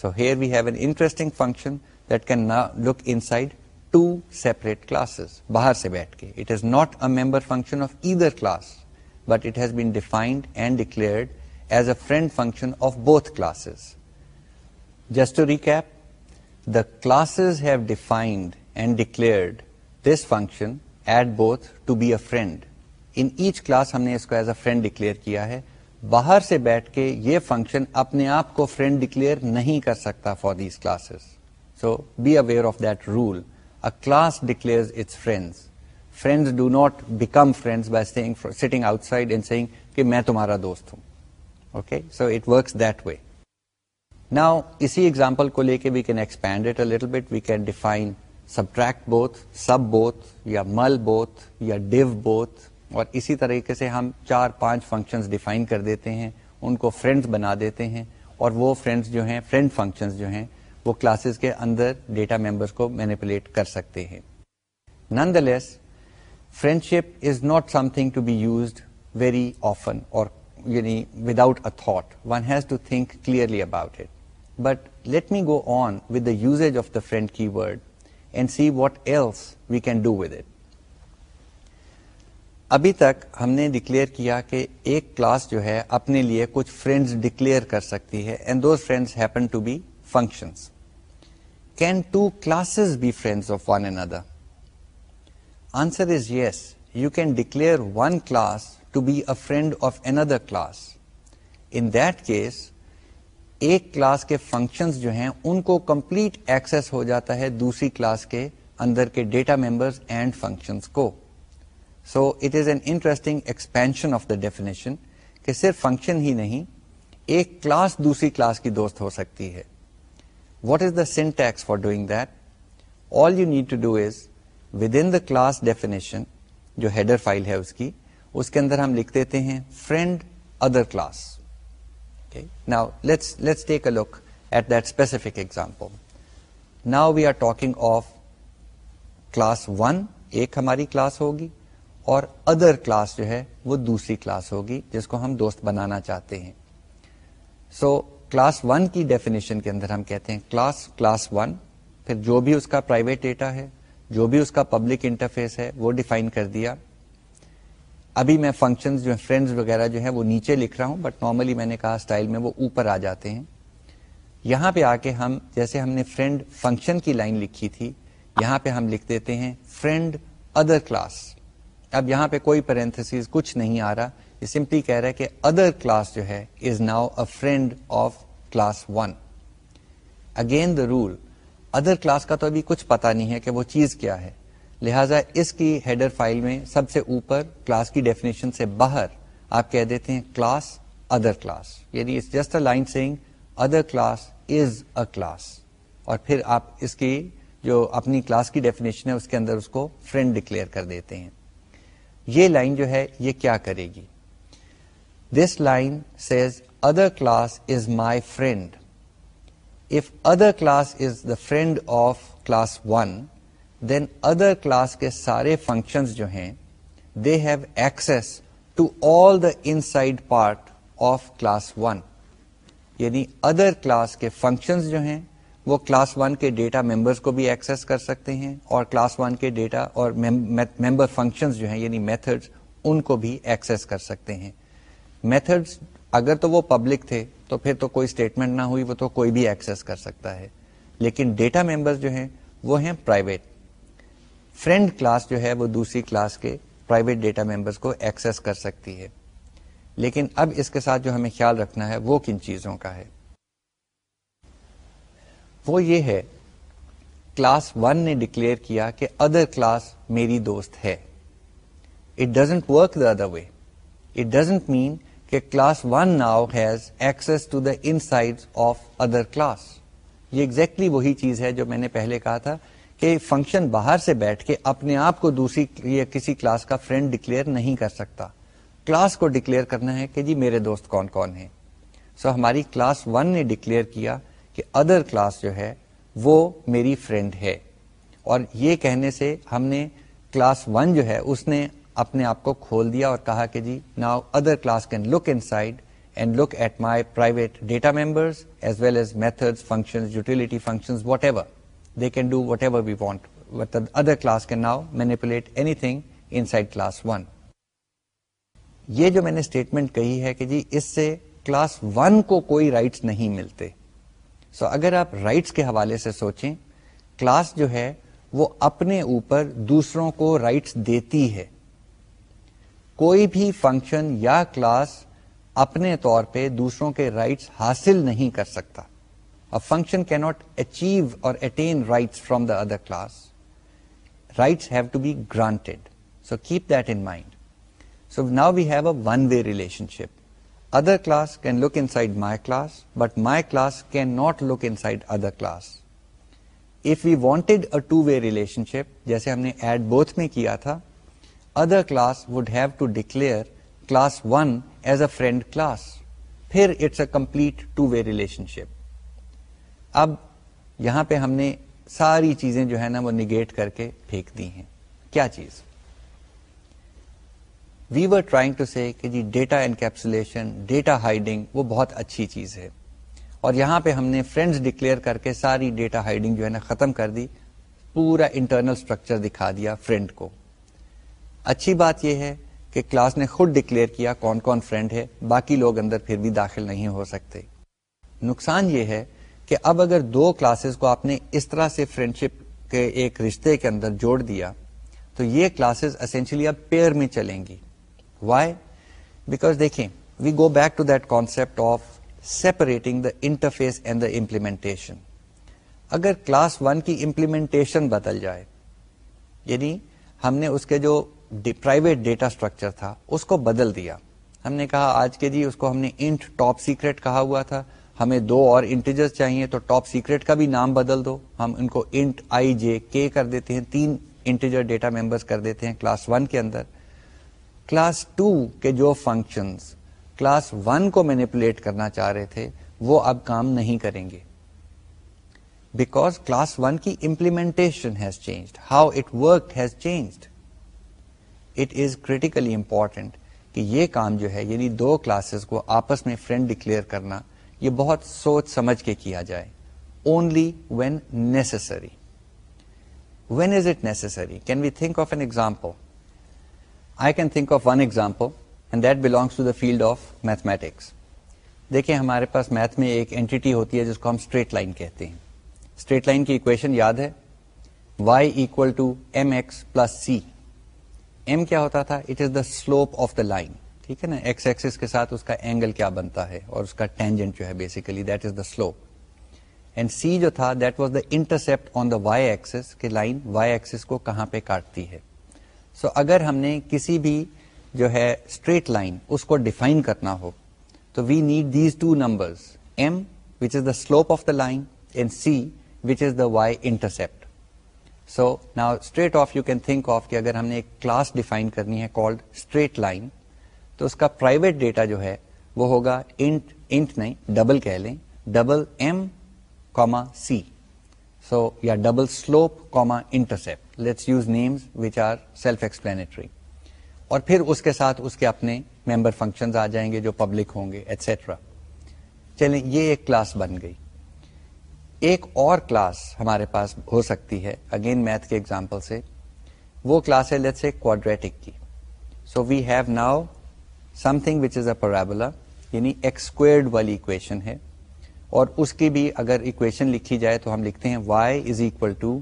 so here we have an interesting function that can look inside two separate classes باہر سے بیٹھ کے it is not a member function of either class but it has been defined and declared add both to be a friend in each class ہم نے اس کو as a friend declare کیا ہے باہر سے بیٹھ کے یہ فنکشن اپنے آپ کو فرینڈ ڈکلیئر نہیں کر سکتا for these so be aware of the rule a class declare its friend friends do not become friends by sitting outside and saying کہ میں تمہارا دوست ہوں okay so it works that way now اسی example کو لے کے we we can can expand it little bit define subtract both both both both سب یا یا مل ڈیو اور اسی طریقے سے ہم چار پانچ فنکشنز ڈیفائن کر دیتے ہیں ان کو فرینڈز بنا دیتے ہیں اور وہ فرینڈز جو ہیں فرینڈ فنکشنز جو ہیں وہ کلاسز کے اندر ڈیٹا ممبرس کو مینیپولیٹ کر سکتے ہیں نند friendship is not something to be used very often اور یعنی without a thought one has to think clearly about it but let me go on with the usage of the friend keyword and see what else we can do with it ابھی تک ہم نے declare کیا کہ ایک class جو ہے اپنے لیے کچھ فرینڈز ڈکلیئر کر سکتی ہے and those friends happen to be functions can two classes be friends of one and other answer is yes you can declare one class to be a friend of another class in that case ایک class کے functions جو ہیں ان کو complete access ہو جاتا ہے دوسری کلاس کے اندر کے ڈیٹا ممبرز اینڈ فنکشنز کو so it is an interesting expansion of the definition کہ صرف فنکشن ہی نہیں ایک کلاس دوسری کلاس کی دوست ہو سکتی ہے what is the syntax for doing that all you need to do is within the class definition جو ہیڈر فائل ہے اس کی اس کے اندر ہم لکھ دیتے ہیں friend other class now let's let's take a look at that specific example now we are talking of class one ایک ہماری کلاس ہوگی اور ادر کلاس جو ہے وہ دوسری کلاس ہوگی جس کو ہم دوست بنانا چاہتے ہیں سو کلاس ون کی ڈیفینیشن کے اندر ہم کہتے ہیں کلاس کلاس ون پھر جو بھی اس کا پرائیویٹ ڈیٹا ہے جو بھی اس کا پبلک انٹرفیس ہے وہ ڈیفائن کر دیا ابھی میں فنکشن جو ہیں فرینڈز وغیرہ جو ہے وہ نیچے لکھ رہا ہوں بٹ نارملی میں نے کہا اسٹائل میں وہ اوپر آ جاتے ہیں یہاں پہ آ کے ہم ہم جیسے نے فرینڈ فنکشن کی لائن لکھی تھی یہاں پہ ہم لکھ دیتے ہیں فرینڈ ادر کلاس اب یہاں پہ کوئی پیر کچھ نہیں آ رہا یہ سمپلی کہہ رہا ہے کہ ادر کلاس جو ہے is now a friend of class one again the role other class کا تو ابھی کچھ پتا نہیں ہے کہ وہ چیز کیا ہے لہٰذا اس کی ہیڈر فائل میں سب سے اوپر کلاس کی ڈیفینیشن سے باہر آپ کہہ دیتے ہیں کلاس ادر کلاس یعنی it's just a line saying other class is a class اور پھر آپ اس کی جو اپنی کلاس کی ڈیفینیشن ہے اس کے اندر اس کو فرینڈ ڈکلیئر کر دیتے ہیں یہ لائن جو ہے یہ کیا کرے گی this line says other class is my friend other class is the friend of class one then other class کے سارے فنکشن جو ہیں they have part of class one یعنی ادر کلاس کے functions جو ہیں وہ کلاس ون کے ڈیٹا ممبرس کو بھی ایکس کر سکتے ہیں اور کلاس ون کے ڈیٹا اور ممبر فنکشنز جو ہیں یعنی میتھڈز ان کو بھی ایکس کر سکتے ہیں میتھڈز اگر تو وہ پبلک تھے تو پھر تو کوئی اسٹیٹمنٹ نہ ہوئی وہ تو کوئی بھی ایکسس کر سکتا ہے لیکن ڈیٹا ممبر جو ہیں وہ ہیں پرائیویٹ فرینڈ کلاس جو ہے وہ دوسری کلاس کے پرائیویٹ ڈیٹا ممبرس کو ایکسس کر سکتی ہے لیکن اب اس کے ساتھ جو ہمیں خیال رکھنا ہے وہ کن چیزوں کا ہے وہ یہ ہے کلاس ون نے ڈکلیئر کیا کہ ادر کلاس میری دوست ہے it doesn't work the other way it doesn't mean کہ class 1 now has access to the inside of other class یہ ایگزیکٹلی exactly وہی چیز ہے جو میں نے پہلے کہا تھا کہ فنکشن باہر سے بیٹھ کے اپنے آپ کو دوسری یا کسی کلاس کا فرینڈ ڈکلیئر نہیں کر سکتا کلاس کو ڈکلیئر کرنا ہے کہ جی میرے دوست کون کون ہیں سو so, ہماری کلاس 1 نے ڈکلیئر کیا کہ ادر کلاس جو ہے وہ میری فرینڈ ہے اور یہ کہنے سے ہم نے کلاس 1 جو ہے اس نے اپنے آپ کو کھول دیا اور کہا کہ جی now other class can look inside and look at my private data members method function utility function whatever they یہ جو میں نے اسٹیٹمنٹ کہی ہے کہ جی اس سے کلاس ون کو کوئی رائٹس نہیں ملتے سو so, اگر آپ رائٹس کے حوالے سے سوچیں کلاس جو ہے وہ اپنے اوپر دوسروں کو رائٹس دیتی ہے کوئی بھی فنکشن یا کلاس اپنے طور پہ دوسروں کے رائٹس حاصل نہیں کر سکتا فنکشن کی not achieve or attain rights the other class rights have to be granted so keep that in mind so now we have a one way relationship other class can look inside my class but my class can not look inside other class if we wanted a two way relationship جیسے ہم نے add both میں کیا تھا other class would have to declare class one as a friend class a complete relationship اب یہاں پہ ہم نے ساری چیزیں جو ہے نا وہ نگیٹ کر کے پھینک دی ہیں کیا چیز we were trying to say کہ جی ڈیٹا انکیپسولیشن ڈیٹا ہائڈنگ وہ بہت اچھی چیز ہے اور یہاں پہ ہم نے فرینڈز ڈکلیئر کر کے ساری ڈیٹا ہائڈنگ جو ہے نا ختم کر دی پورا انٹرنل اسٹرکچر دکھا دیا فرینڈ کو اچھی بات یہ ہے کہ کلاس نے خود ڈکلیئر کیا کون کون فرینڈ ہے باقی لوگ اندر پھر بھی داخل نہیں ہو سکتے نقصان یہ ہے کہ اب اگر دو کلاسز کو آپ نے اس طرح سے کے کے ایک رشتے اندر جوڑ دیا تو یہ کلاسز اسینشلی اب پیئر میں چلیں گی وائی بیکاز دیکھیں we go back to that concept of separating the interface and the implementation اگر کلاس ون کی امپلیمنٹیشن بدل جائے یعنی ہم نے اس کے جو پرائیویٹ ڈیٹا اسٹرکچر تھا اس کو بدل دیا ہم نے کہا آج کے جی اس کو ہم نے انٹ ٹاپ سیکرٹ کہا ہوا تھا ہمیں دو اور انٹیجر چاہیے تو ٹاپ سیکرٹ کا بھی نام بدل دو ہم ان کو انٹ آئی جے کے کر دیتے ہیں تین انٹیجر ڈیٹا ممبرس کر دیتے ہیں کلاس ون کے اندر کلاس ٹو کے جو فنکشن کلاس ون کو مینیپولیٹ کرنا چاہ رہے تھے وہ اب کام نہیں کریں گے بیکوز کلاس ون کی implementation has change how it work has changed it is critically important کہ یہ کام جو ہے یعنی دو کلاسز کو آپس میں فرینڈ ڈکلیئر کرنا یہ بہت سوچ سمجھ کے کیا جائے only when necessary when is it necessary can we think of an example I can think of one example and that belongs to the field of mathematics دیکھیں ہمارے پاس میتھ میں ایک اینٹی ہوتی ہے جس کو ہم اسٹریٹ لائن کہتے ہیں اسٹریٹ لائن کی اکویشن یاد ہے y equal to m x plus c m کیا ہوتا تھا it is the slope of the line ٹھیک ہے نا ایکس کے ساتھ اس کا اینگل کیا بنتا ہے اور اس کا ٹینجنٹ جو ہے basically that that is the the the slope and c جو تھا was intercept on y axis line y axis کو کہاں پہ کاٹتی ہے سو so, اگر ہم نے کسی بھی جو ہے اسٹریٹ لائن اس کو ڈیفائن کرنا ہو تو we need these two number slope of the line and c which is the y intercept so now straight off you can think of کہ اگر ہم نے ایک کلاس ڈیفائن کرنی ہے کولڈ اسٹریٹ لائن تو اس کا پرائیویٹ ڈیٹا جو ہے وہ ہوگا انٹ انٹ نہیں ڈبل کہہ لیں ڈبل ایم کوما سی سو یا double slope comma intercept let's use names which are self explanatory اور پھر اس کے ساتھ اس کے اپنے ممبر فنکشنز آ جائیں گے جو پبلک ہوں گے ایٹسٹرا چلیں یہ ایک کلاس بن گئی ایک اور کلاس ہمارے پاس ہو سکتی ہے اگین میتھ کے ایگزامپل سے وہ کلاس ہے لیٹ سے کوڈریٹک کی so we have now something which is a parabola یعنی ایکسکوئرڈ والی اکویشن ہے اور اس کی بھی اگر اکویشن لکھی جائے تو ہم لکھتے ہیں y is equal to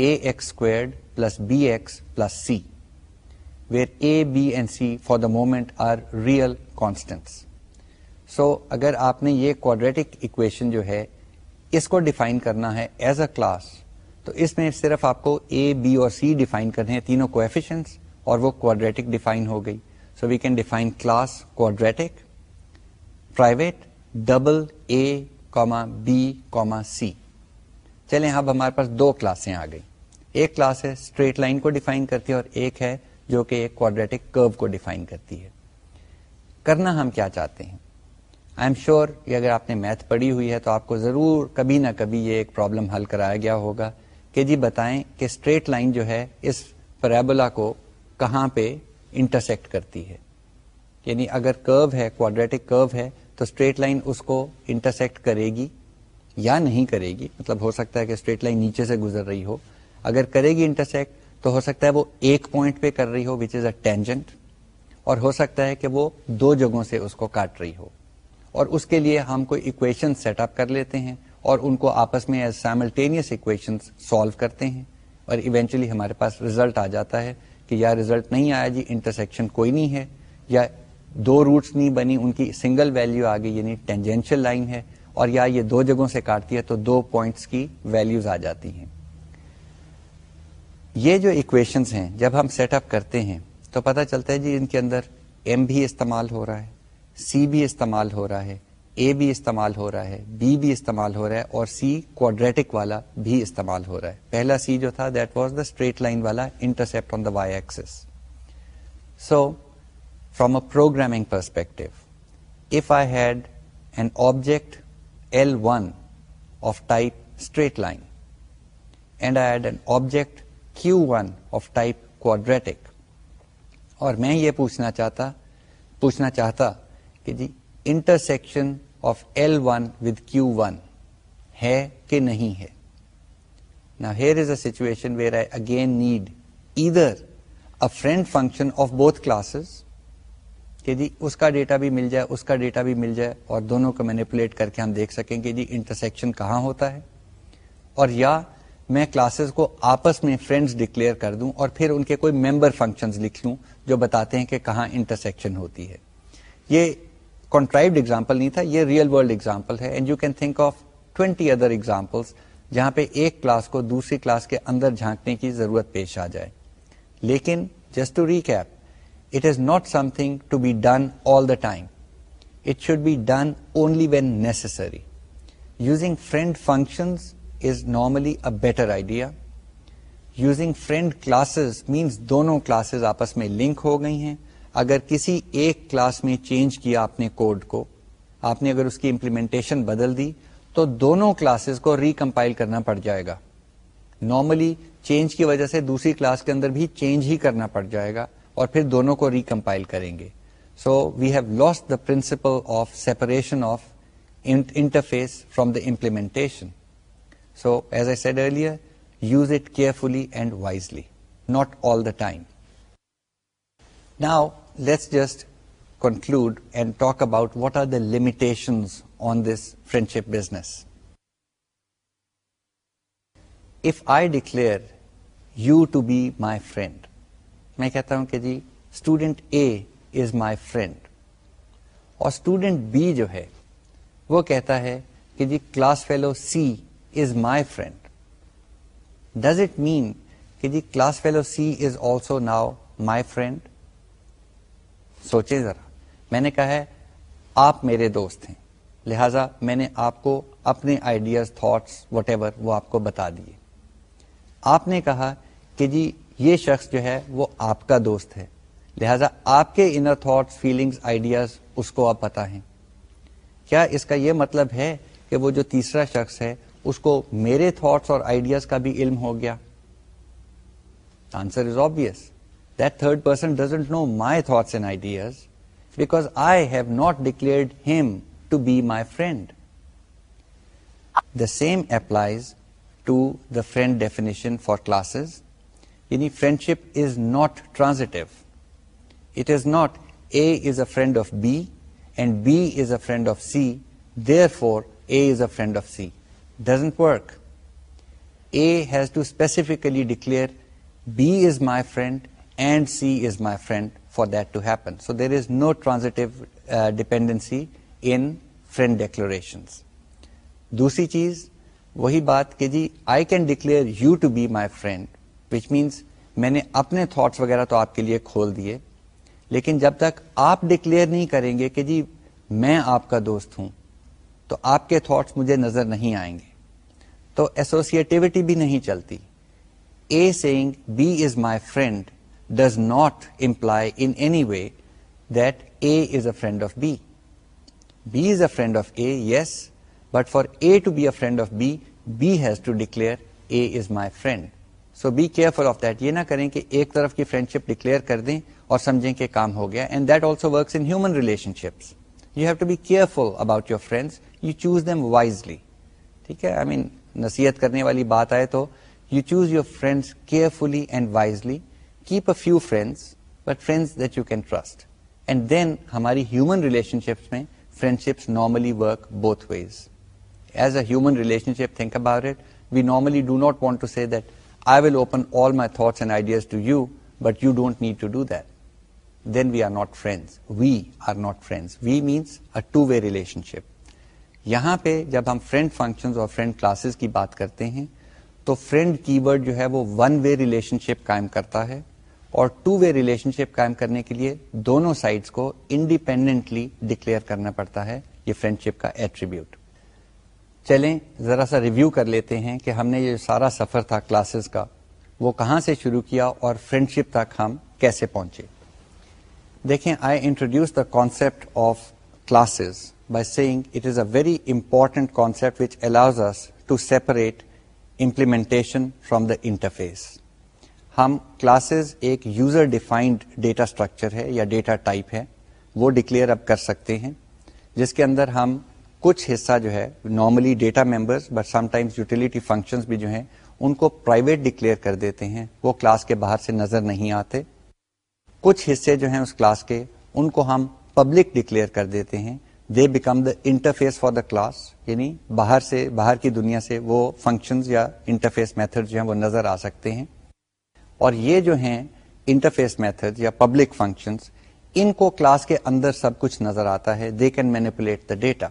a x squared plus b x plus c where a b and c for the moment are real constants so اگر آپ نے یہ کوڈریٹک اکویشن جو ہے اس کو ڈیفائن کرنا ہے ایز اے کلاس تو اس میں صرف آپ کو اے بی اور سی ڈیفائن کرنے ہیں تینوں کو ایفیشنس اور وہ کوڈریٹک ڈیفائن ہو گئی so we can define class quadratic private double a comma b comma c چلیں اب ہمارے پاس دو کلاسیں آ گئی ایک کلاس ہے اسٹریٹ لائن کو ڈیفائن کرتی ہے اور ایک ہے جو کہ ایک کوڈریٹک کرو کو ڈیفائن کرتی ہے کرنا ہم کیا چاہتے ہیں آئی ایم شیور کہ اگر آپ نے میتھ پڑھی ہوئی ہے تو آپ کو ضرور کبھی نہ کبھی یہ ایک پرابلم حل کرایا گیا ہوگا کہ جی بتائیں کہ اسٹریٹ لائن جو ہے اس پریبولا کو کہاں پہ انٹرسیکٹ کرتی ہے یعنی اگر کرو ہے کواڈریٹک کرو ہے تو اسٹریٹ لائن اس کو انٹرسیکٹ کرے گی یا نہیں کرے گی مطلب ہو سکتا ہے کہ اسٹریٹ لائن نیچے سے گزر رہی ہو اگر کرے گی انٹرسیکٹ تو ہو سکتا ہے وہ ایک پوائنٹ پہ کر رہی ہو وچ از اے ٹینجنٹ اور ہو سکتا ہے کہ وہ دو جگہوں سے اس کو کاٹ رہی ہو اور اس کے لیے ہم کوئی اکویشن سیٹ اپ کر لیتے ہیں اور ان کو آپس میں سائملٹینیس ایکویشن اکویشن سالو کرتے ہیں اور ایونچولی ہمارے پاس ریزلٹ آ جاتا ہے کہ یا ریزلٹ نہیں آیا جی انٹرسیکشن کوئی نہیں ہے یا دو روٹس نہیں بنی ان کی سنگل آ گئی یعنی ٹینجینشیل لائن ہے اور یا یہ دو جگہوں سے کاٹتی ہے تو دو پوائنٹس کی ویلیوز آ جاتی ہیں یہ جو ایکویشنز ہیں جب ہم سیٹ اپ کرتے ہیں تو پتہ چلتا ہے جی ان کے اندر ایم بھی استعمال ہو رہا ہے سی بھی استعمال ہو رہا ہے اے بھی استعمال ہو رہا ہے بی بھی استعمال ہو رہا ہے اور سی کوڈریٹک والا بھی استعمال ہو رہا ہے پہلا سی جو تھا that was the straight line والا intercept on the y axis so from a program perspective if I had an object L one of type straight line and I had an object Q one of type quadratic اور میں یہ پوچھنا چاہتا پوچھنا چاہتا کہ جی intersection of L one with Q one ہے کہ نہیں ہے نا here is a where I again need ادھر friend function of both classes کہ جی اس کا ڈیٹا بھی مل جائے اس کا ڈیٹا بھی مل جائے اور دونوں کو مینیپولیٹ کر کے ہم دیکھ سکیں کہ جی انٹرسیکشن کہاں ہوتا ہے اور یا میں کلاسز کو آپس میں فرینڈس ڈکلیئر کر دوں اور پھر ان کے کوئی ممبر فنکشنز لکھ لوں جو بتاتے ہیں کہ کہاں انٹرسیکشن ہوتی ہے یہ کانٹرائبڈ ایگزامپل نہیں تھا یہ ریئل ورلڈ ایگزامپل ہے and you can think of twenty other examples جہاں پہ ایک کلاس کو دوسری کلاس کے اندر جھانکنے کی ضرورت پیش آ جائے لیکن just to recap it is not something to be done all the time it should be done only when necessary using friend functions is normally a better idea using friend classes means دونوں کلاسز آپس میں link ہو گئی ہیں اگر کسی ایک کلاس میں چینج کیا آپ نے کوڈ کو آپ نے اگر اس کی امپلیمنٹیشن بدل دی تو دونوں کلاسز کو ریکمپائل کرنا پڑ جائے گا نارملی چینج کی وجہ سے دوسری کلاس کے اندر بھی چینج ہی کرنا پڑ جائے گا اور پھر دونوں کو ریکمپائل کریں گے so we have lost the principle of separation of interface from the implementation so as I said earlier use it carefully and wisely not all the time now let's just conclude and talk about what are the limitation on this friendship business if I declare you to be my friend میں کہتا ہوں کہ جی student A is my friend اور student be جو ہے وہ کہتا ہے کہ جی class fellow C is my friend does it mean کہ جی class fellow C is also now my friend سوچے ذرا میں نے کہا ہے آپ میرے دوست ہیں لہذا میں نے آپ کو اپنے آئیڈیاز تھاٹس وٹ ایور وہ آپ کو بتا دیے آپ نے کہا کہ جی یہ شخص جو ہے وہ آپ کا دوست ہے لہذا آپ کے انر تھاٹس فیلنگس آئیڈیاز اس کو آپ پتا ہیں کیا اس کا یہ مطلب ہے کہ وہ جو تیسرا شخص ہے اس کو میرے تھاٹس اور آئیڈیاز کا بھی علم ہو گیا answer is obvious That third person doesn't know my thoughts and ideas because I have not declared him to be my friend. The same applies to the friend definition for classes. Any friendship is not transitive. It is not A is a friend of B and B is a friend of C, therefore A is a friend of C. Doesn't work. A has to specifically declare B is my friend and C is my friend for that to happen so there is no transitive dependency in friend declarations دوسری چیز وہی بات کہ جی I can declare you to B my friend which means میں نے اپنے thoughts وغیرہ تو آپ کے لیے کھول دیے لیکن جب تک آپ ڈکلیئر نہیں کریں گے کہ جی میں آپ کا دوست ہوں تو آپ کے تھاٹس مجھے نظر نہیں آئیں گے تو ایسوسیٹیوٹی بھی نہیں چلتی A saying B is my friend does not imply any way that A is a friend of B B is a friend of A yes but for A to be a friend of B's to declare A is my friend so be careful of that یہ نہ کریں کہ ایک طرف کی friend شپ declare کر دیں اور سمجھیں کہ کام ہو گیا and that also works in human relationships you have to be careful about your friends you choose them wisely ٹھیک ہے آئی مین نصیحت کرنے والی بات آئے تو you choose your friends carefully and wisely keep a few friends but friends that you can trust and then ہماری human relationships میں friendships normally work both ways as a human relationship think about it we normally do not want to see that I will open all my thoughts and ideas to you but you don't need to do that then we are not friends we are not friends we means a two way relationship یہاں پہ جب ہم friend function اور friend classes کی بات کرتے ہیں تو فرینڈ کی ورڈ جو ہے وہ ون وے ریلیشن شپ قائم کرتا ہے اور ٹو وے ریلیشن شپ قائم کرنے کے لیے دونوں سائڈس کو انڈیپینڈنٹلی ڈکلیئر کرنا پڑتا ہے یہ فرینڈ شپ کا ایٹریبیوٹ چلیں ذرا سا ریویو کر لیتے ہیں کہ ہم نے یہ سارا سفر تھا کلاسز کا وہ کہاں سے شروع کیا اور فرینڈ شپ تک ہم کیسے پہنچے دیکھیں I introduce the concept of classes by saying it is a very important concept which allows us to separate implementation from the interface ہم کلاسز ایک یوزر ڈیفائنڈ ڈیٹا اسٹرکچر ہے یا ڈیٹا ٹائپ ہے وہ ڈکلیئر اب کر سکتے ہیں جس کے اندر ہم کچھ حصہ جو ہے normally data members but sometimes utility functions بھی جو ہیں ان کو پرائیویٹ ڈکلیئر کر دیتے ہیں وہ کلاس کے باہر سے نظر نہیں آتے کچھ حصے جو ہیں اس کلاس کے ان کو ہم پبلک ڈکلیئر کر دیتے ہیں they become the interface for the class یعنی باہر سے باہر کی دنیا سے وہ فنکشنز یا انٹرفیس میتھڈ جو ہیں وہ نظر آ سکتے ہیں اور یہ جو ہیں انٹرفیس میتھڈ یا پبلک فنکشن ان کو کلاس کے اندر سب کچھ نظر آتا ہے they can manipulate the data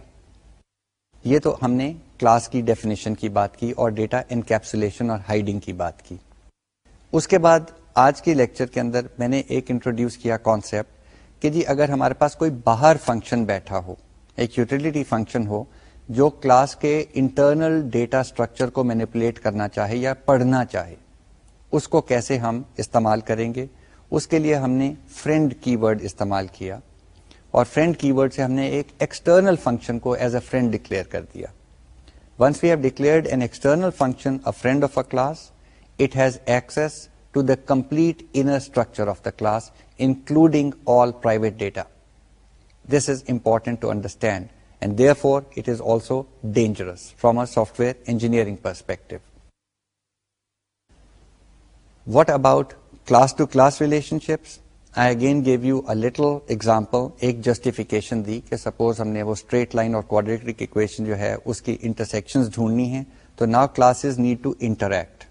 یہ تو ہم نے کلاس کی ڈیفینیشن کی بات کی اور ڈیٹا انکیپسولیشن اور ہائڈنگ کی بات کی اس کے بعد آج کے لیکچر کے اندر میں نے ایک انٹروڈیوس کیا کانسیپٹ کہ جی اگر ہمارے پاس کوئی باہر فنکشن بیٹھا ہو ایک یوٹیلیٹی فنکشن ہو جو کلاس کے انٹرنل ڈیٹا اسٹرکچر کو مینیپولیٹ کرنا چاہے یا پڑھنا چاہے اس کو کیسے ہم استعمال کریں گے اس کے لیے ہم نے فرینڈ کی ورڈ استعمال کیا اور فرینڈ کی ورڈ سے ہم نے ایک ایکسٹرنل فنکشن کو ایز اے فرینڈ ڈکلیئر کر دیا once we have declared a friend of a class it has to the complete inner structure of the class including all private data this is important to understand and therefore it is also dangerous from a software engineering perspective what about class to class relationships I again give you a little example ایک justification دی کہ suppose ہم نے وہ straight line اور جو ہے اس کی انٹرسیکشن ڈھونڈنی ہے تو now class need to interact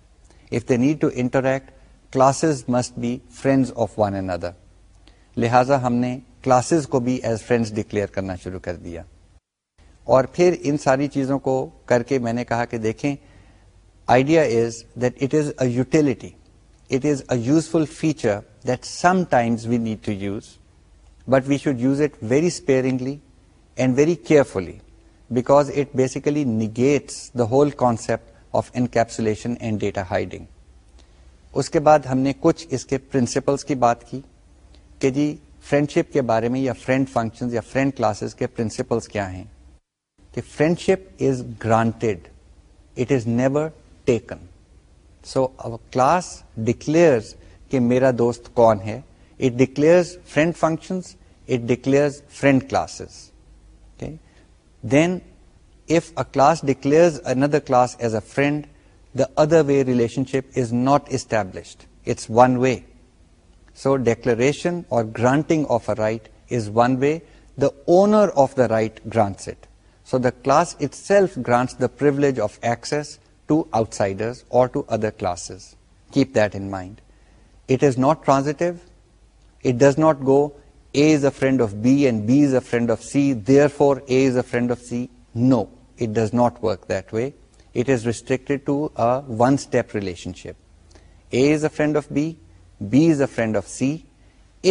if they need to interact classes must be friend of one and other لہٰذا ہم نے کلاسز کو بھی ایز فرینڈز ڈکلیئر کرنا شروع کر دیا اور پھر ان ساری چیزوں کو کر کے میں نے کہا کہ دیکھیں idea is that it is a utility useful feature that some need we need to use but we should use it very sparingly and very carefully basically negates the whole concept of encapsulation and data hiding. اس کے بعد ہم نے کچھ اس کے principles کی بات کی کہ جی فرینڈشپ کے بارے میں یا فرینڈ فنکشن یا فرینڈ کلاسز کے پرنسپلس کیا ہیں کہ friendship is granted it is never taken so class declare کہ میرا دوست کون ہے it declare friend function it declare friend classes then if class declares declare class as a friend the other way relationship is not established it's one way so declaration اور granting of a right is one way the owner of the right grants it so the class itself grants the purge of access to outsider اور to other classes keep that and it is not pass it does not go A friend of B and B is a of C therefore A is a friend of C no it does not work that way it is restrict relationship A is a of B friend of C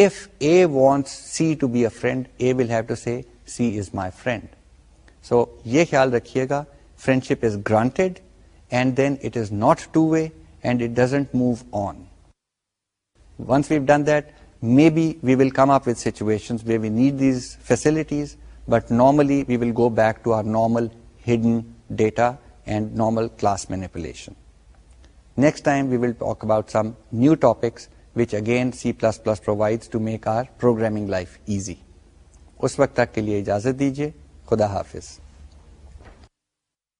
if A want C to be A will have to see C is my friend so یہ خیال رکھیے گا friendship is granted and then it is not two way and it doesn't move on once we've don't maybe we will come up variants but normally class manipulation C plus plus provide to make our program کے لیے اجازت دیجیے خدا حافظ